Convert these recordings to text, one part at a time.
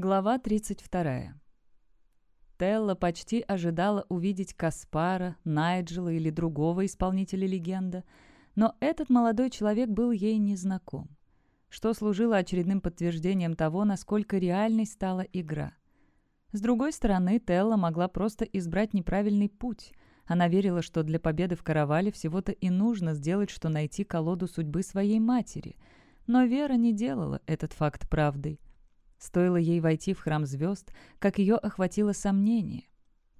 Глава 32. Телла почти ожидала увидеть Каспара, Найджела или другого исполнителя легенда, но этот молодой человек был ей незнаком, что служило очередным подтверждением того, насколько реальной стала игра. С другой стороны, Телла могла просто избрать неправильный путь. Она верила, что для победы в каравале всего-то и нужно сделать, что найти колоду судьбы своей матери. Но Вера не делала этот факт правдой. Стоило ей войти в храм звезд, как ее охватило сомнение.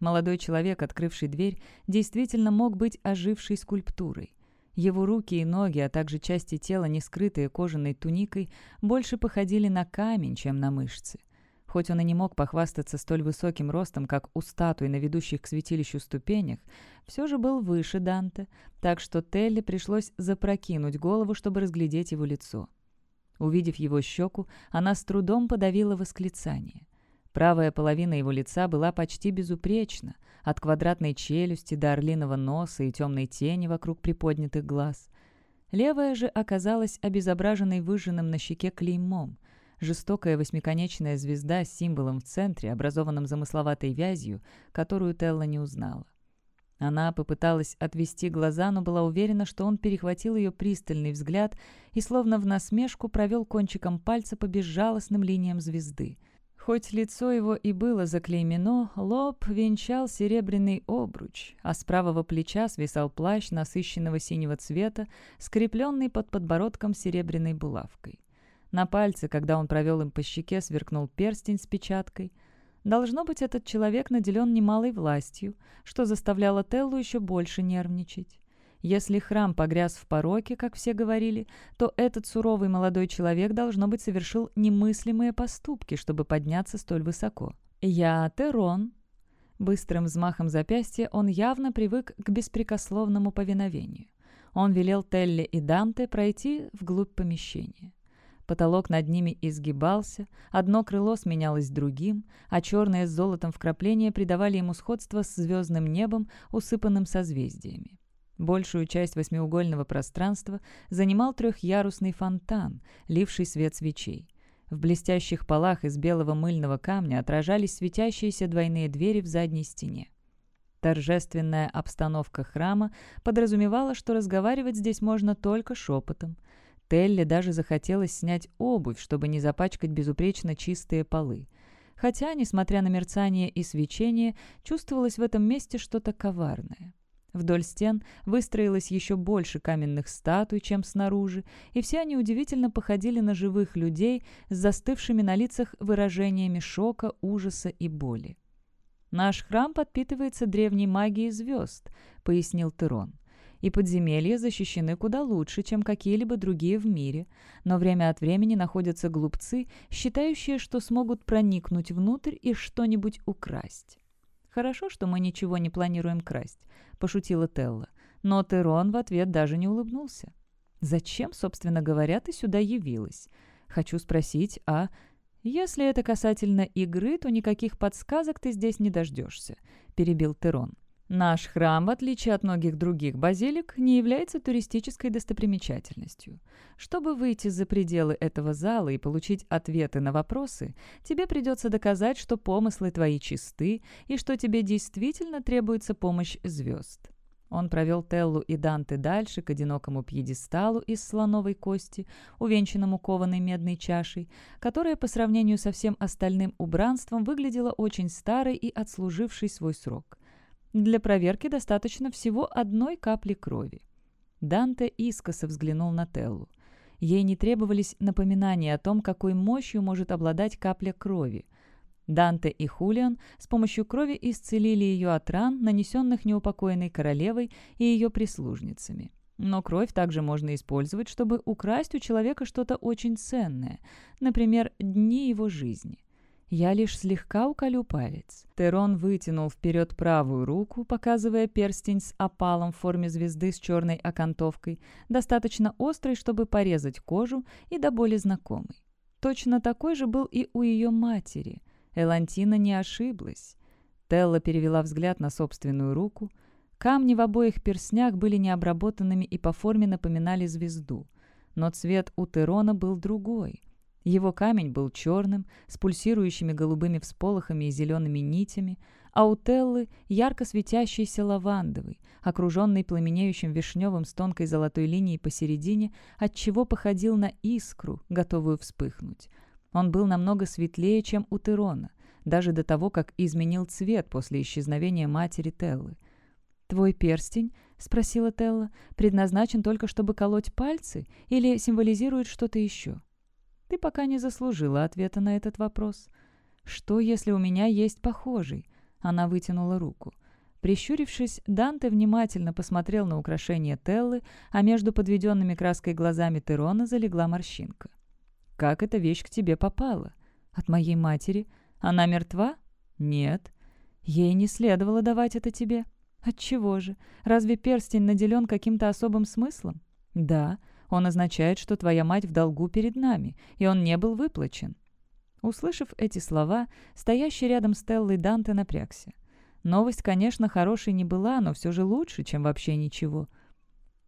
Молодой человек, открывший дверь, действительно мог быть ожившей скульптурой. Его руки и ноги, а также части тела, не скрытые кожаной туникой, больше походили на камень, чем на мышцы. Хоть он и не мог похвастаться столь высоким ростом, как у статуи на ведущих к святилищу ступенях, все же был выше Данте, так что Телли пришлось запрокинуть голову, чтобы разглядеть его лицо. Увидев его щеку, она с трудом подавила восклицание. Правая половина его лица была почти безупречна, от квадратной челюсти до орлиного носа и темной тени вокруг приподнятых глаз. Левая же оказалась обезображенной выжженным на щеке клеймом. Жестокая восьмиконечная звезда с символом в центре, образованным замысловатой вязью, которую Телла не узнала. Она попыталась отвести глаза, но была уверена, что он перехватил ее пристальный взгляд и словно в насмешку провел кончиком пальца по безжалостным линиям звезды. Хоть лицо его и было заклеймено, лоб венчал серебряный обруч, а с правого плеча свисал плащ насыщенного синего цвета, скрепленный под подбородком серебряной булавкой. На пальце, когда он провел им по щеке, сверкнул перстень с печаткой — Должно быть, этот человек наделен немалой властью, что заставляло Теллу еще больше нервничать. Если храм погряз в пороке, как все говорили, то этот суровый молодой человек, должно быть, совершил немыслимые поступки, чтобы подняться столь высоко. «Я Терон». Быстрым взмахом запястья он явно привык к беспрекословному повиновению. Он велел Телле и Данте пройти вглубь помещения. Потолок над ними изгибался, одно крыло сменялось другим, а черные с золотом вкрапления придавали ему сходство с звездным небом, усыпанным созвездиями. Большую часть восьмиугольного пространства занимал трехярусный фонтан, ливший свет свечей. В блестящих полах из белого мыльного камня отражались светящиеся двойные двери в задней стене. Торжественная обстановка храма подразумевала, что разговаривать здесь можно только шепотом – Телли даже захотелось снять обувь, чтобы не запачкать безупречно чистые полы. Хотя, несмотря на мерцание и свечение, чувствовалось в этом месте что-то коварное. Вдоль стен выстроилось еще больше каменных статуй, чем снаружи, и все они удивительно походили на живых людей с застывшими на лицах выражениями шока, ужаса и боли. «Наш храм подпитывается древней магией звезд», — пояснил Тырон и подземелья защищены куда лучше, чем какие-либо другие в мире, но время от времени находятся глупцы, считающие, что смогут проникнуть внутрь и что-нибудь украсть. «Хорошо, что мы ничего не планируем красть», — пошутила Телла, но Терон в ответ даже не улыбнулся. «Зачем, собственно говоря, ты сюда явилась? Хочу спросить, а...» «Если это касательно игры, то никаких подсказок ты здесь не дождешься», — перебил Терон. Наш храм, в отличие от многих других базилик, не является туристической достопримечательностью. Чтобы выйти за пределы этого зала и получить ответы на вопросы, тебе придется доказать, что помыслы твои чисты и что тебе действительно требуется помощь звезд. Он провел Теллу и Данте дальше к одинокому пьедесталу из слоновой кости, увенчанному кованой медной чашей, которая по сравнению со всем остальным убранством выглядела очень старой и отслужившей свой срок – для проверки достаточно всего одной капли крови. Данте искоса взглянул на Теллу. Ей не требовались напоминания о том, какой мощью может обладать капля крови. Данте и Хулиан с помощью крови исцелили ее от ран, нанесенных неупокоенной королевой и ее прислужницами. Но кровь также можно использовать, чтобы украсть у человека что-то очень ценное, например, дни его жизни. Я лишь слегка уколю палец». Терон вытянул вперед правую руку, показывая перстень с опалом в форме звезды с черной окантовкой, достаточно острый, чтобы порезать кожу, и до боли знакомый. Точно такой же был и у ее матери. Элантина не ошиблась. Телла перевела взгляд на собственную руку. Камни в обоих перстнях были необработанными и по форме напоминали звезду. Но цвет у Терона был другой — его камень был черным, с пульсирующими голубыми всполохами и зелеными нитями, а у Теллы ярко светящийся лавандовый, окруженный пламенеющим вишневым с тонкой золотой линией посередине, отчего походил на искру, готовую вспыхнуть. Он был намного светлее, чем у Терона, даже до того, как изменил цвет после исчезновения матери Теллы. «Твой перстень?» — спросила Телла. «Предназначен только, чтобы колоть пальцы или символизирует что-то еще?» Ты пока не заслужила ответа на этот вопрос. Что, если у меня есть похожий? Она вытянула руку. Прищурившись, Данте внимательно посмотрел на украшение Теллы, а между подведенными краской глазами Терона залегла морщинка. «Как эта вещь к тебе попала?» «От моей матери. Она мертва?» «Нет». «Ей не следовало давать это тебе». «Отчего же? Разве перстень наделен каким-то особым смыслом?» «Да. Он означает, что твоя мать в долгу перед нами, и он не был выплачен». Услышав эти слова, стоящий рядом Стеллой Данте напрягся. Новость, конечно, хорошей не была, но все же лучше, чем вообще ничего.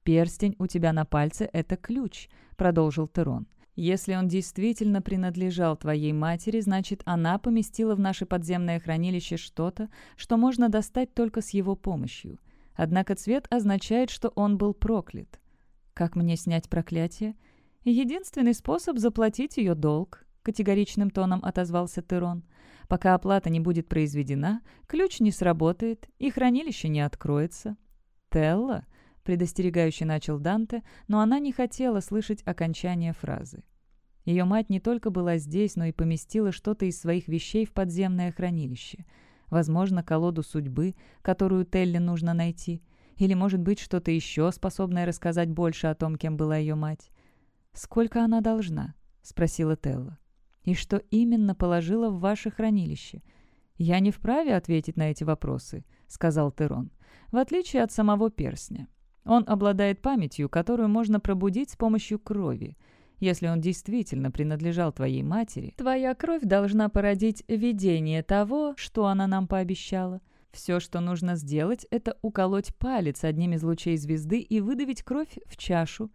«Перстень у тебя на пальце — это ключ», — продолжил Терон. «Если он действительно принадлежал твоей матери, значит, она поместила в наше подземное хранилище что-то, что можно достать только с его помощью. Однако цвет означает, что он был проклят. Как мне снять проклятие? Единственный способ заплатить ее долг, категоричным тоном отозвался Тырон. Пока оплата не будет произведена, ключ не сработает и хранилище не откроется. Телла, предостерегающе начал Данте, но она не хотела слышать окончание фразы. Ее мать не только была здесь, но и поместила что-то из своих вещей в подземное хранилище. Возможно, колоду судьбы, которую Телли нужно найти, или, может быть, что-то еще способное рассказать больше о том, кем была ее мать. «Сколько она должна?» — спросила Телла. «И что именно положила в ваше хранилище?» «Я не вправе ответить на эти вопросы», — сказал Терон, — «в отличие от самого персня. Он обладает памятью, которую можно пробудить с помощью крови. Если он действительно принадлежал твоей матери, твоя кровь должна породить видение того, что она нам пообещала. Все, что нужно сделать, это уколоть палец одним из лучей звезды и выдавить кровь в чашу.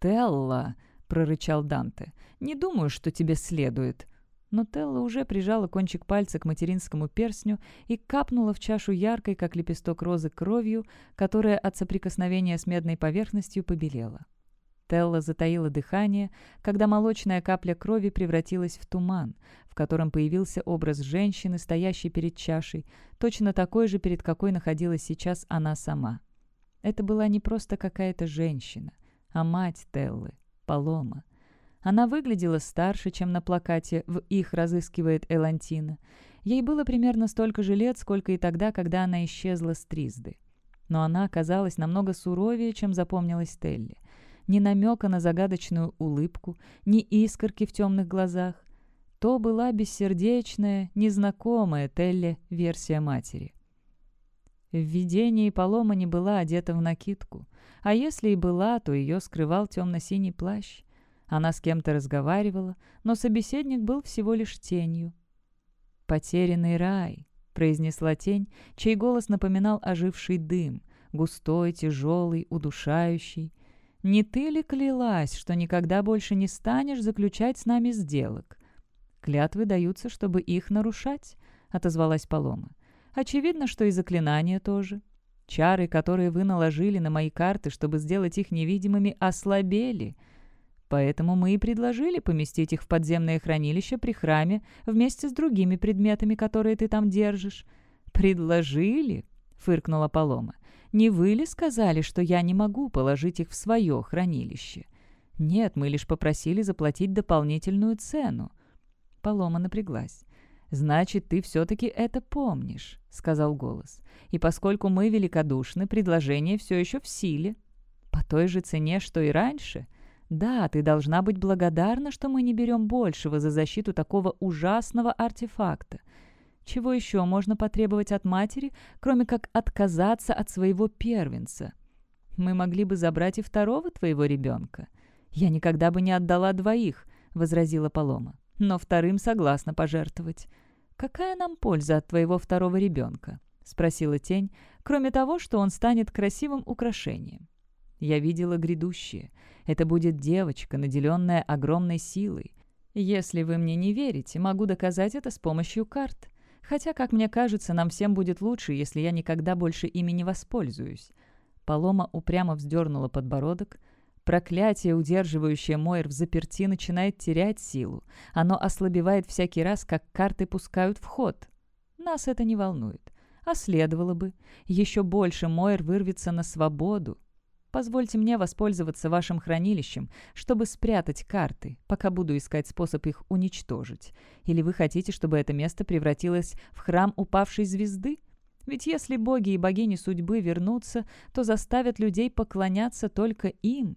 «Телла!» — прорычал Данте. «Не думаю, что тебе следует». Но Телла уже прижала кончик пальца к материнскому перстню и капнула в чашу яркой, как лепесток розы, кровью, которая от соприкосновения с медной поверхностью побелела. Стелла затаила дыхание, когда молочная капля крови превратилась в туман, в котором появился образ женщины, стоящей перед чашей, точно такой же, перед какой находилась сейчас она сама. Это была не просто какая-то женщина, а мать Теллы, Палома. Она выглядела старше, чем на плакате «В их разыскивает Элантина». Ей было примерно столько же лет, сколько и тогда, когда она исчезла с Тризды. Но она оказалась намного суровее, чем запомнилась Телли ни намека на загадочную улыбку, ни искорки в темных глазах. То была бессердечная, незнакомая Телле версия матери. В видении Палома не была одета в накидку, а если и была, то ее скрывал темно-синий плащ. Она с кем-то разговаривала, но собеседник был всего лишь тенью. «Потерянный рай», — произнесла тень, чей голос напоминал оживший дым, густой, тяжелый, удушающий. Не ты ли клялась, что никогда больше не станешь заключать с нами сделок?» «Клятвы даются, чтобы их нарушать», — отозвалась Палома. «Очевидно, что и заклинания тоже. Чары, которые вы наложили на мои карты, чтобы сделать их невидимыми, ослабели. Поэтому мы и предложили поместить их в подземное хранилище при храме вместе с другими предметами, которые ты там держишь». «Предложили?» — фыркнула Палома не вы ли сказали, что я не могу положить их в свое хранилище? Нет, мы лишь попросили заплатить дополнительную цену». Полома напряглась. «Значит, ты все-таки это помнишь», — сказал голос. «И поскольку мы великодушны, предложение все еще в силе. По той же цене, что и раньше. Да, ты должна быть благодарна, что мы не берем большего за защиту такого ужасного артефакта. Чего еще можно потребовать от матери, кроме как отказаться от своего первенца? Мы могли бы забрать и второго твоего ребенка. Я никогда бы не отдала двоих, — возразила Полома. Но вторым согласна пожертвовать. Какая нам польза от твоего второго ребенка? — спросила тень, кроме того, что он станет красивым украшением. Я видела грядущее. Это будет девочка, наделенная огромной силой. Если вы мне не верите, могу доказать это с помощью карт. Хотя, как мне кажется, нам всем будет лучше, если я никогда больше ими не воспользуюсь». Полома упрямо вздернула подбородок. Проклятие, удерживающее Мойер в заперти, начинает терять силу. Оно ослабевает всякий раз, как карты пускают в ход. Нас это не волнует. А следовало бы. Еще больше Мойер вырвется на свободу, Позвольте мне воспользоваться вашим хранилищем, чтобы спрятать карты, пока буду искать способ их уничтожить. Или вы хотите, чтобы это место превратилось в храм упавшей звезды? Ведь если боги и богини судьбы вернутся, то заставят людей поклоняться только им».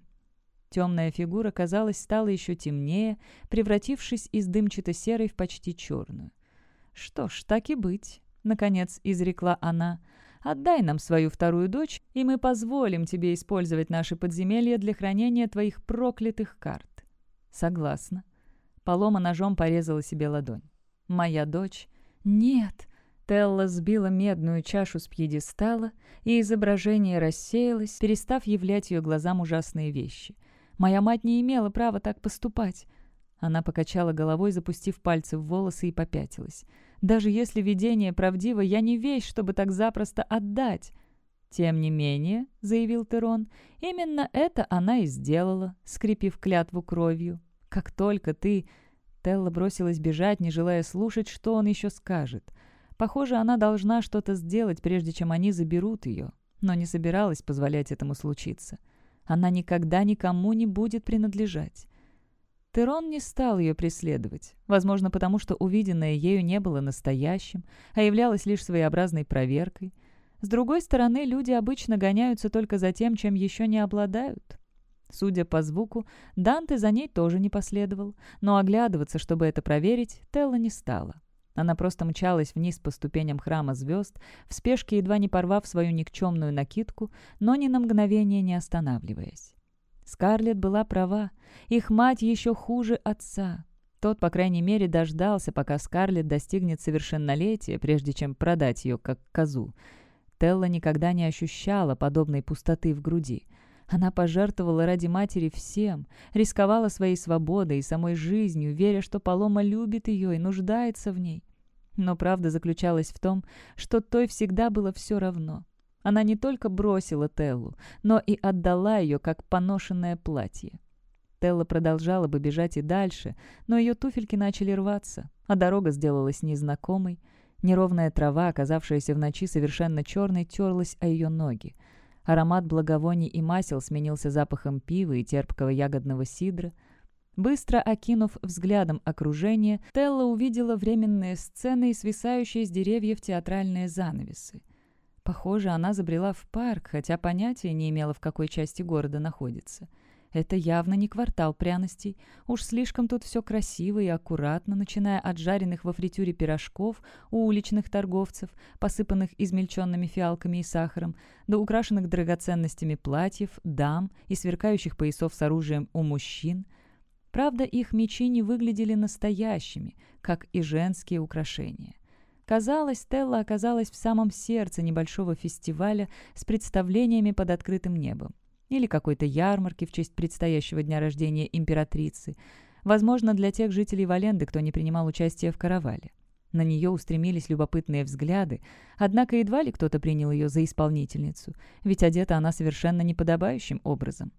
Темная фигура, казалось, стала еще темнее, превратившись из дымчато-серой в почти черную. «Что ж, так и быть», — наконец изрекла она. Отдай нам свою вторую дочь, и мы позволим тебе использовать наши подземелья для хранения твоих проклятых карт». «Согласна». Полома ножом порезала себе ладонь. «Моя дочь?» «Нет». Телла сбила медную чашу с пьедестала, и изображение рассеялось, перестав являть ее глазам ужасные вещи. «Моя мать не имела права так поступать». Она покачала головой, запустив пальцы в волосы и попятилась. Даже если видение правдиво, я не вещь, чтобы так запросто отдать». «Тем не менее», — заявил Терон, — «именно это она и сделала, скрепив клятву кровью. Как только ты...» Телла бросилась бежать, не желая слушать, что он еще скажет. Похоже, она должна что-то сделать, прежде чем они заберут ее, но не собиралась позволять этому случиться. Она никогда никому не будет принадлежать. Терон не стал ее преследовать, возможно, потому что увиденное ею не было настоящим, а являлось лишь своеобразной проверкой. С другой стороны, люди обычно гоняются только за тем, чем еще не обладают. Судя по звуку, Данте за ней тоже не последовал, но оглядываться, чтобы это проверить, Телла не стала. Она просто мчалась вниз по ступеням храма звезд, в спешке едва не порвав свою никчемную накидку, но ни на мгновение не останавливаясь. Скарлет была права. Их мать еще хуже отца. Тот, по крайней мере, дождался, пока Скарлет достигнет совершеннолетия, прежде чем продать ее как козу. Телла никогда не ощущала подобной пустоты в груди. Она пожертвовала ради матери всем, рисковала своей свободой и самой жизнью, веря, что Палома любит ее и нуждается в ней. Но правда заключалась в том, что той всегда было все равно. Она не только бросила Теллу, но и отдала ее, как поношенное платье. Телла продолжала бы бежать и дальше, но ее туфельки начали рваться, а дорога сделалась незнакомой. Неровная трава, оказавшаяся в ночи совершенно черной, терлась о ее ноги. Аромат благовоний и масел сменился запахом пива и терпкого ягодного сидра. Быстро окинув взглядом окружение, Телла увидела временные сцены и свисающие с деревьев театральные занавесы — Похоже, она забрела в парк, хотя понятия не имела, в какой части города находится. Это явно не квартал пряностей. Уж слишком тут все красиво и аккуратно, начиная от жареных во фритюре пирожков у уличных торговцев, посыпанных измельченными фиалками и сахаром, до украшенных драгоценностями платьев, дам и сверкающих поясов с оружием у мужчин. Правда, их мечи не выглядели настоящими, как и женские украшения. Казалось, Стелла оказалась в самом сердце небольшого фестиваля с представлениями под открытым небом. Или какой-то ярмарки в честь предстоящего дня рождения императрицы. Возможно, для тех жителей Валенды, кто не принимал участие в каравале. На нее устремились любопытные взгляды, однако едва ли кто-то принял ее за исполнительницу, ведь одета она совершенно неподобающим образом.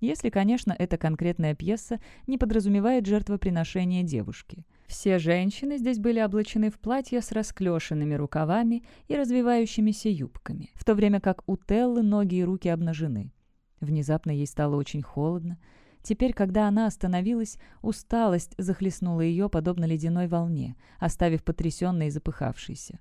Если, конечно, эта конкретная пьеса не подразумевает жертвоприношение девушки – все женщины здесь были облачены в платья с расклешенными рукавами и развивающимися юбками, в то время как у Теллы ноги и руки обнажены. Внезапно ей стало очень холодно. Теперь, когда она остановилась, усталость захлестнула ее, подобно ледяной волне, оставив потрясенной и запыхавшейся.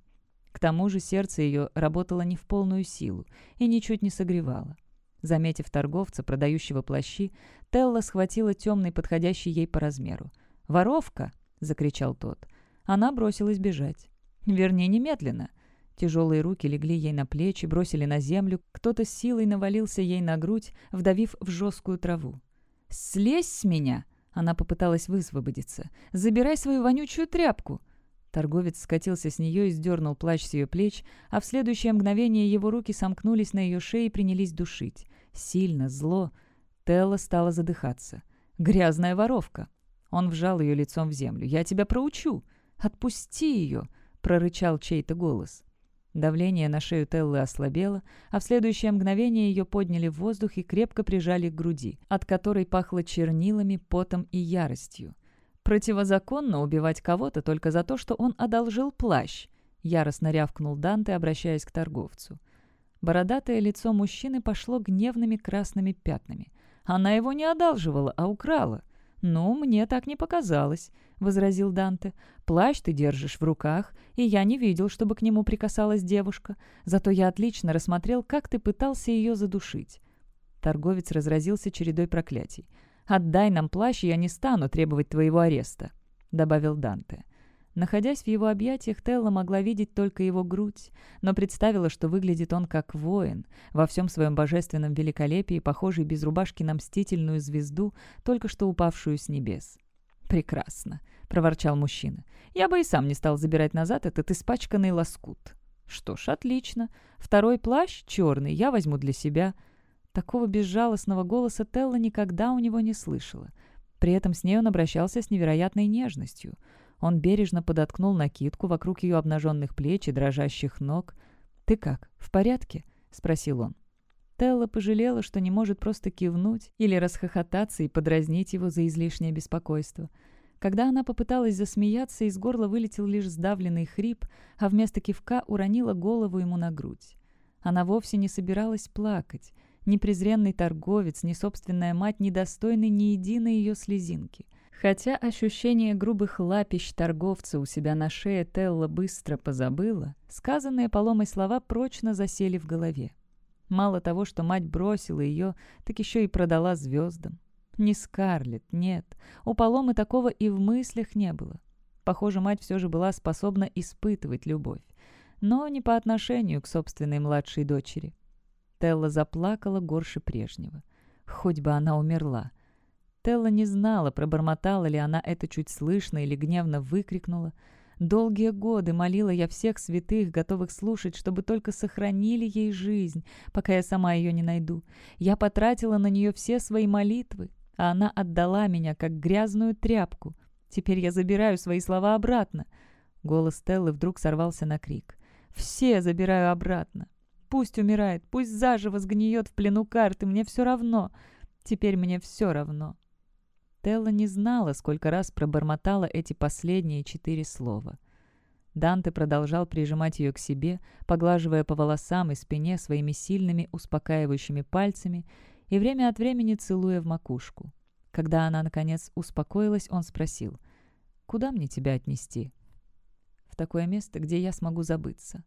К тому же сердце ее работало не в полную силу и ничуть не согревало. Заметив торговца, продающего плащи, Телла схватила темный, подходящий ей по размеру. «Воровка!» закричал тот. Она бросилась бежать. Вернее, немедленно. Тяжелые руки легли ей на плечи, бросили на землю. Кто-то с силой навалился ей на грудь, вдавив в жесткую траву. «Слезь с меня!» Она попыталась высвободиться. «Забирай свою вонючую тряпку!» Торговец скатился с нее и сдернул плащ с ее плеч, а в следующее мгновение его руки сомкнулись на ее шее и принялись душить. Сильно, зло. Телла стала задыхаться. «Грязная воровка!» Он вжал ее лицом в землю. «Я тебя проучу! Отпусти ее!» — прорычал чей-то голос. Давление на шею Теллы ослабело, а в следующее мгновение ее подняли в воздух и крепко прижали к груди, от которой пахло чернилами, потом и яростью. «Противозаконно убивать кого-то только за то, что он одолжил плащ», — яростно рявкнул Данте, обращаясь к торговцу. Бородатое лицо мужчины пошло гневными красными пятнами. «Она его не одалживала, а украла. «Ну, мне так не показалось», — возразил Данте. «Плащ ты держишь в руках, и я не видел, чтобы к нему прикасалась девушка. Зато я отлично рассмотрел, как ты пытался ее задушить». Торговец разразился чередой проклятий. «Отдай нам плащ, и я не стану требовать твоего ареста», — добавил Данте. Находясь в его объятиях, Телла могла видеть только его грудь, но представила, что выглядит он как воин, во всем своем божественном великолепии, похожий без рубашки на мстительную звезду, только что упавшую с небес. «Прекрасно», — проворчал мужчина. «Я бы и сам не стал забирать назад этот испачканный лоскут». «Что ж, отлично. Второй плащ, черный, я возьму для себя». Такого безжалостного голоса Телла никогда у него не слышала. При этом с ней он обращался с невероятной нежностью — он бережно подоткнул накидку, вокруг ее обнаженных плеч и дрожащих ног. «Ты как, в порядке?» — спросил он. Телла пожалела, что не может просто кивнуть или расхохотаться и подразнить его за излишнее беспокойство. Когда она попыталась засмеяться, из горла вылетел лишь сдавленный хрип, а вместо кивка уронила голову ему на грудь. Она вовсе не собиралась плакать. Ни презренный торговец, ни собственная мать недостойны ни единой ее слезинки — Хотя ощущение грубых лапищ торговца у себя на шее Телла быстро позабыла, сказанные поломой слова прочно засели в голове. Мало того, что мать бросила ее, так еще и продала звездам. Не Скарлетт, нет. У Поломы такого и в мыслях не было. Похоже, мать все же была способна испытывать любовь. Но не по отношению к собственной младшей дочери. Телла заплакала горше прежнего. Хоть бы она умерла. Телла не знала, пробормотала ли она это чуть слышно или гневно выкрикнула. Долгие годы молила я всех святых, готовых слушать, чтобы только сохранили ей жизнь, пока я сама ее не найду. Я потратила на нее все свои молитвы, а она отдала меня, как грязную тряпку. Теперь я забираю свои слова обратно. Голос Теллы вдруг сорвался на крик. «Все забираю обратно. Пусть умирает, пусть заживо сгниет в плену карты, мне все равно. Теперь мне все равно». Стелла не знала, сколько раз пробормотала эти последние четыре слова. Данте продолжал прижимать ее к себе, поглаживая по волосам и спине своими сильными, успокаивающими пальцами и время от времени целуя в макушку. Когда она, наконец, успокоилась, он спросил, «Куда мне тебя отнести?» «В такое место, где я смогу забыться»,